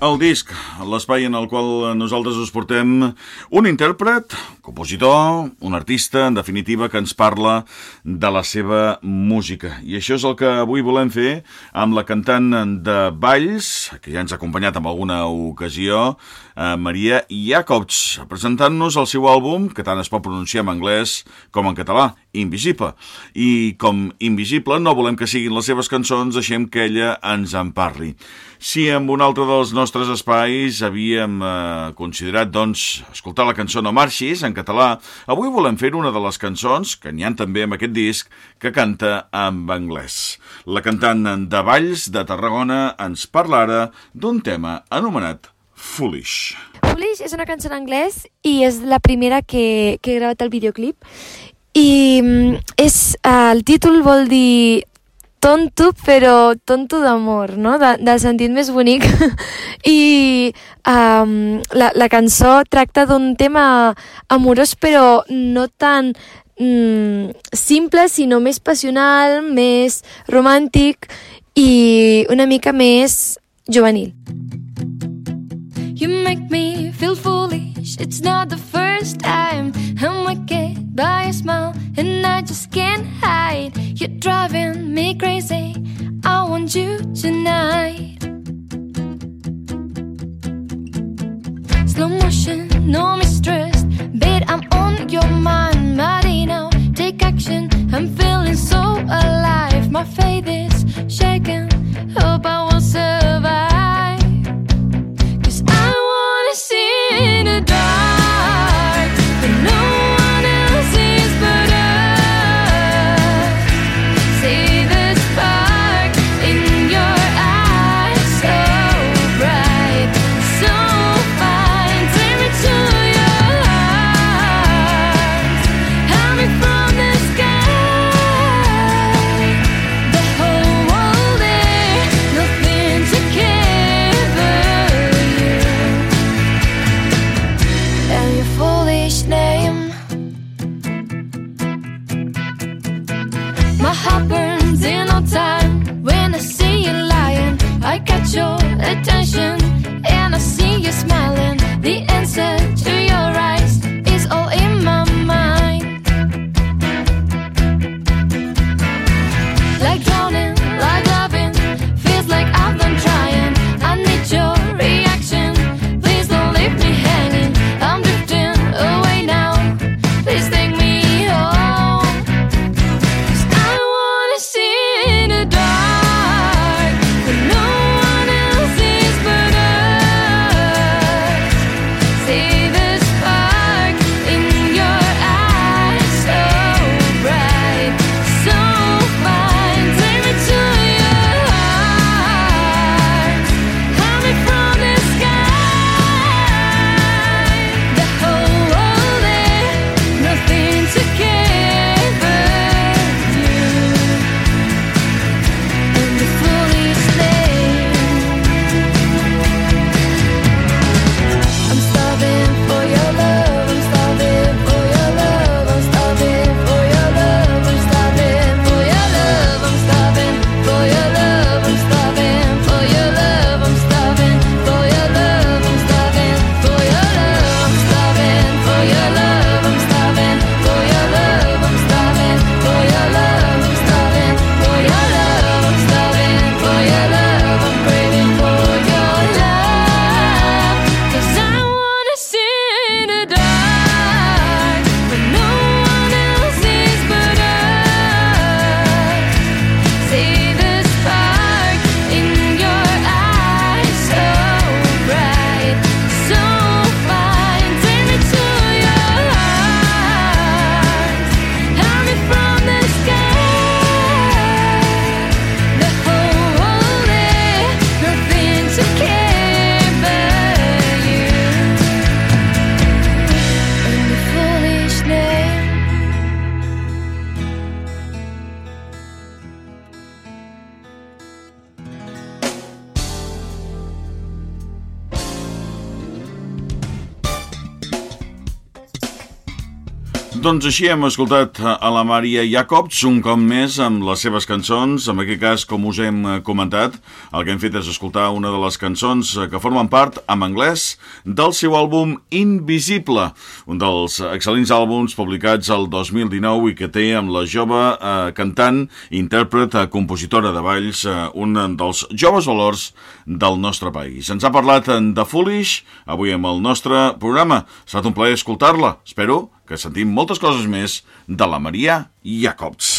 El disc, l'espai en el qual nosaltres us portem un intèrpret, compositor, un artista, en definitiva, que ens parla de la seva música. I això és el que avui volem fer amb la cantant de Valls, que ja ens ha acompanyat en alguna ocasió, eh, Maria Jacobs, presentant-nos el seu àlbum, que tant es pot pronunciar en anglès com en català, Invisible. I com Invisible no volem que siguin les seves cançons, deixem que ella ens en parli. Si amb un altre dels nostres espais havíem eh, considerat, doncs, escoltar la cançó No marxis, en català, avui volem fer una de les cançons, que n'hi han també amb aquest disc, que canta en anglès. La cantant de Valls de Tarragona ens parla ara d'un tema anomenat Foolish. Foolish és una cançó en anglès i és la primera que, que he gravat el videoclip i mm, és, uh, el títol vol dir tonto, però tonto d'amor, no? De, del sentit més bonic. I um, la, la cançó tracta d'un tema amorós, però no tan mm, simple, sinó més passional, més romàntic i una mica més juvenil. You make me feel foolish, it's not the first time I'm wicked by a smile and I just can't hide You're driving me crazy, I want you tonight. Slow motion, no mistrust, babe I'm on your mind Mighty now, take action, I'm feeling so alive. My faith My heart burns in no time when I see you lying. I catch your attention. Doncs així hem escoltat a la Maria Jacobs un cop més amb les seves cançons. En aquest cas, com us hem comentat, el que hem fet és escoltar una de les cançons que formen part, en anglès, del seu àlbum Invisible, un dels excel·lents àlbums publicats el 2019 i que té amb la jove eh, cantant, intèrpret, eh, compositora de balls, eh, un dels joves valors del nostre país. Ens ha parlat de Foolish, avui amb el nostre programa. Ha estat un plaer escoltar-la. Espero que sentim moltes coses més de la Maria Jacobs.